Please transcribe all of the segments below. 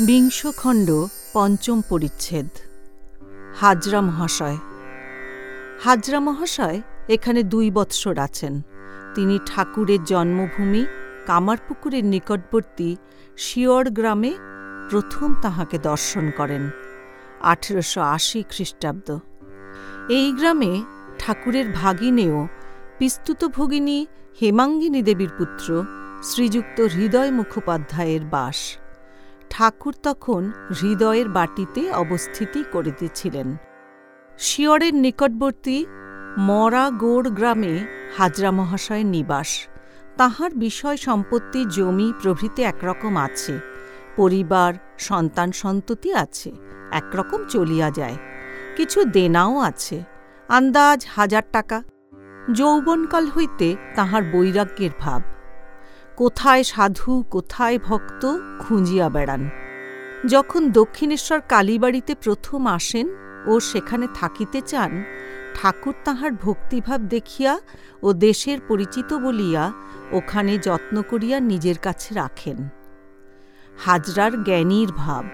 বিংশ খণ্ড পঞ্চম পরিচ্ছেদ। হাজরা মহাশয়। হাজরা মহাশয় এখানে দুই বৎসর আছেন। তিনি ঠাকুরের জন্মভূমি কামারপুকুরের নিকটবর্তী শিয়র গ্রামে প্রথম তাহাকে দর্শন করেন, আঠেরোশো আশি খ্রিস্টাব্দ। এই গ্রামে ঠাকুরের ভাগিনেও পিস্তুত ভগিনী হেমাঙ্গিনী দেবীর পুত্র শ্রীযুক্ত হৃদয় মুখোপাধ্যায়ের বাস। ঠাকুর তখন হৃদয়ের বাটিতে অবস্থিতি করিতেছিলেন। শিয়রের নিকটবর্তী মরাগোড় গ্রামে হাজরা মহাশয়ের নিবাস। তাহার বিষয় সম্পত্তি, জমি প্রভৃতি একরকম আছে। পরিবার, সন্তান সন্ততি আছে, একরকম চলিয়া যায়। কিছু দেনাও আছে, আন্দাজ হাজার টাকা। যৌবনকাল হইতে তাহার বৈরাগ্যের ভাব। কোথায় সাধু, কোথায় ভক্ত খুঁজিয়া বেড়ান। যখন দক্ষিণেশ্বর কালীবাড়িতে প্রথম আসেন ও সেখানে থাকিতে চান, ঠাকুর তাহার ভক্তিভাব দেখিয়া ও দেশের পরিচিত বলিয়া ওখানে যত্ন করিয়া নিজের কাছে রাখেন। হাজরার জ্ঞানীর ভাব,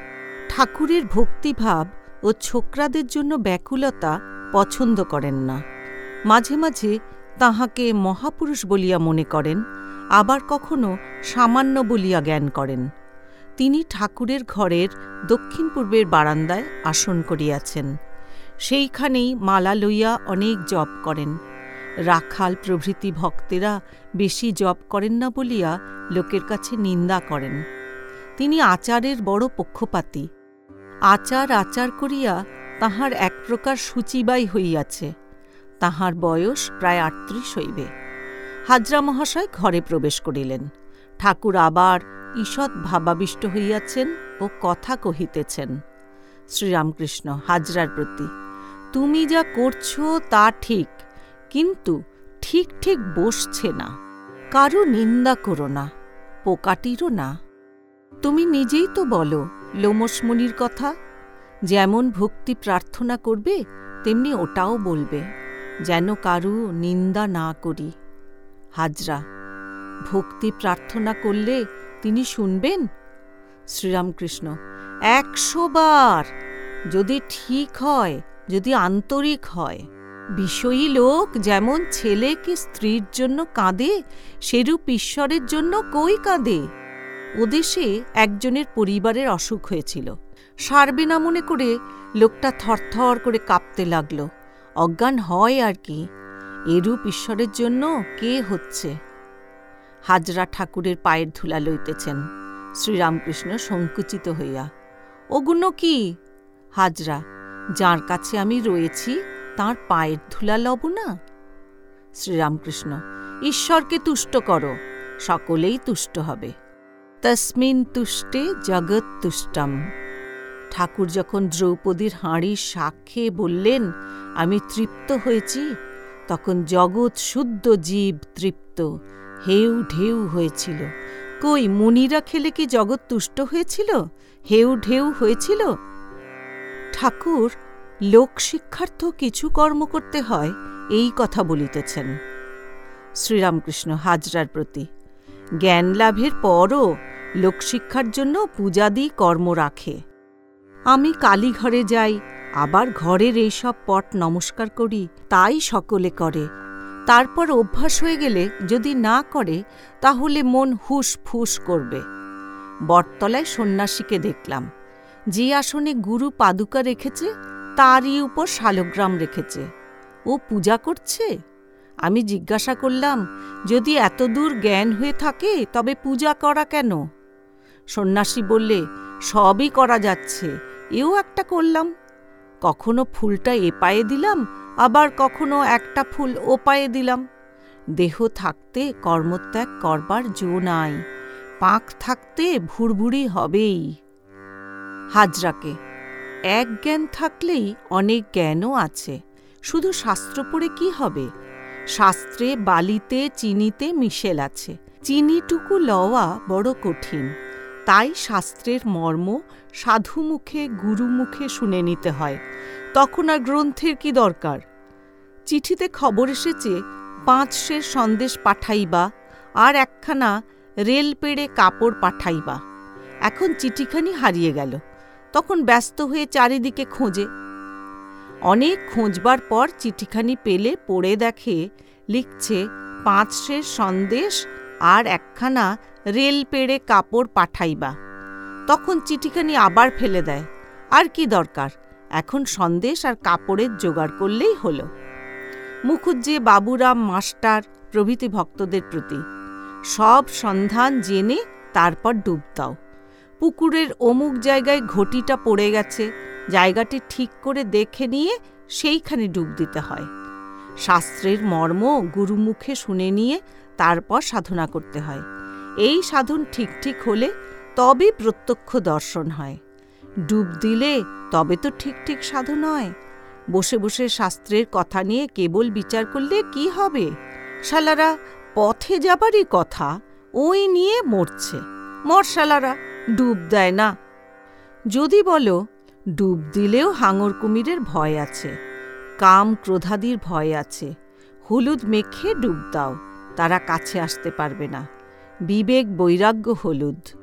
ঠাকুরের ভক্তিভাব ও ছোকরাদের জন্য ব্যাকুলতা পছন্দ করেন না। মাঝে মাঝে তাহাকে মহাপুরুষ বলিয়া মনে করেন আবার কখনো সামান্য বলিয়া জ্ঞান করেন। তিনি ঠাকুরের ঘরের দক্ষিণ পূর্বের বারান্দায় আসন করিয়াছেন। সেইখানেই মালা লইয়া অনেক জপ করেন। রাখাল প্রভৃতি ভক্তেরা বেশি জপ করেন না বলিয়া লোকের কাছে নিন্দা করেন। তিনি আচারের বড় পক্ষপাতী। আচার আচার করিয়া তাহার এক প্রকার সূচিবাই হইয়াছে। তাহার বয়স প্রায় আটত্রিশ হইবে। হাজরা মহাশয় ঘরে প্রবেশ করিলেন। ঠাকুর আবার ঈষৎ ভাবাবিষ্ট হইয়াছেন ও কথা কহিতেছেন, শ্রীরামকৃষ্ণ, হাজরার প্রতি, তুমি যা করছ তা ঠিক, কিন্তু ঠিক ঠিক বসছে না। কারও নিন্দা করো না, পোকাটিরও না। তুমি নিজেই তো বলো লোমসমণির কথা, যেমন ভক্তি প্রার্থনা করবে, তেমনি ওটাও বলবে, যেন কারু নিন্দা না করি। হাজরা। ভক্তি প্রার্থনা করলে তিনি শুনবেন? শ্রীরামকৃষ্ণ, একশো বার। যদি ঠিক হয়, যদি আন্তরিক হয়, বিষয়ী লোক যেমন ছেলে কি স্ত্রীর জন্য কাঁদে, সেরূপ ঈশ্বরের জন্য কই কাঁদে? ওদেশে একজনের পরিবারের অসুখ হয়েছিল। সারবে না মনে করে লোকটা থরথর করে কাঁপতে লাগল। অজ্ঞান হয় আর কি। এরূপ ঈশ্বরের জন্য কে হচ্ছে? হাজরা ঠাকুরের পায়ের ধুলা লইতেছেন। শ্রীরামকৃষ্ণ সংকুচিত হইয়া ওগুলো কি হাজরা, যার কাছে আমি রয়েছি, তার পায়ের ধুলা লব না? শ্রীরামকৃষ্ণ, ঈশ্বরকে তুষ্ট করো, সকলেই তুষ্ট হবে। তসমিন তুষ্টে জগৎ তুষ্টম। ঠাকুর যখন দ্রৌপদীর হাঁড়ির সাক্ষে বললেন, আমি তৃপ্ত হয়েছি তখন জগৎ শুদ্ধ জীব তৃপ্ত। হেউ ঢেউ হয়েছিল। কই, মুনিরা খেলে কি জগৎ তুষ্ট হয়েছিল? হেউ ঢেউ হয়েছিল? ঠাকুর লোকশিক্ষার্থ কিছু কর্ম করতে হয়, এই কথা বলিতেছেন। শ্রীরামকৃষ্ণ হাজরার প্রতি। জ্ঞান লাভের পরও লোকশিক্ষার জন্য পূজাদি কর্ম রাখে। আমি কালীঘরে যাই, আবার ঘরের এইসব পট নমস্কার করি, তাই সকলে করে। তারপর অভ্যাস হয়ে গেলে যদি না করে, তাহলে মন হুস ফুস করবে। বটতলায় সন্ন্যাসীকে দেখলাম। যে আসনে গুরু পাদুকা রেখেছে, তারই উপর শালগ্রাম রেখেছে। ও পূজা করছে? আমি জিজ্ঞাসা করলাম, যদি এত দূর জ্ঞান হয়ে থাকে, তবে পূজা করা কেন? সন্ন্যাসী বললে, সবই করা যাচ্ছে। এও একটা করলাম। কখনো ফুলটা এ পায়ে দিলাম, আবার কখনো একটা ফুল ও পায়ে দিলাম। দেহ থাকতে কর্মত্যাগ করবার জো নাই, পাঁক থাকতে ভুরভুরি হবেই। হাজরাকে, এক জ্ঞান থাকলেই অনেক জ্ঞানও আছে, শুধু শাস্ত্র পড়ে কি হবে? শাস্ত্রে বালিতে, চিনিতে মিশেল আছে, চিনিটুকু লওয়া বড় কঠিন। তাই শাস্ত্রের মর্ম সাধু মুখে গুরু মুখে শুনে নিতে হয়। তখন আর গ্রন্থের কি দরকার? চিঠিতে খবর এসেছে, পাঁচ শের সন্দেশ পাঠাইবা, আর একখানা রেল পেড়ে কাপড় পাঠাইবা। এখন চিঠিখানি হারিয়ে গেল। তখন ব্যস্ত হয়ে চারিদিকে খোঁজে। অনেক খোঁজবার পর চিঠিখানি পেলে পড়ে দেখে লিখছে পাঁচশের সন্দেশ আর একখানা রেল পেড়ে কাপড় পাঠাইবা। তখন চিঠিখানি আবার ফেলে দেয়। আর কি দরকার? এখন সন্দেশ আর কাপড়ের জোগাড় করলেই হলো। মুখুজ্জে, বাবুরাম, মাস্টার, প্রভৃতি ভক্তদের প্রতি। সব সন্ধান জেনে তারপর ডুব দাও। পুকুরের অমুক জায়গায় ঘটিটা পড়ে গেছে। জায়গাটি ঠিক করে দেখে নিয়ে সেইখানে ডুব দিতে হয়। শাস্ত্রের মর্ম গুরুমুখে শুনে নিয়ে তারপর সাধনা করতে হয়। এই সাধন ঠিক ঠিক হলে তবে প্রত্যক্ষ দর্শন হয়। ডুব দিলে তবে তো ঠিক ঠিক সাধু হয়। বসে বসে শাস্ত্রের কথা নিয়ে কেবল বিচার করলে কি হবে? শালারা, পথে যাবারই কথা, ওই নিয়ে মরছে। মর শালারা, ডুব দেয় না। যদি বলো, ডুব দিলেও হাঙর কুমিরের ভয় আছে। কাম ক্রোধাদির ভয় আছে। হলুদ মেখে ডুব দাও। তারা কাছে আসতে পারবে না। বিবেক বৈরাগ্য হলুদ।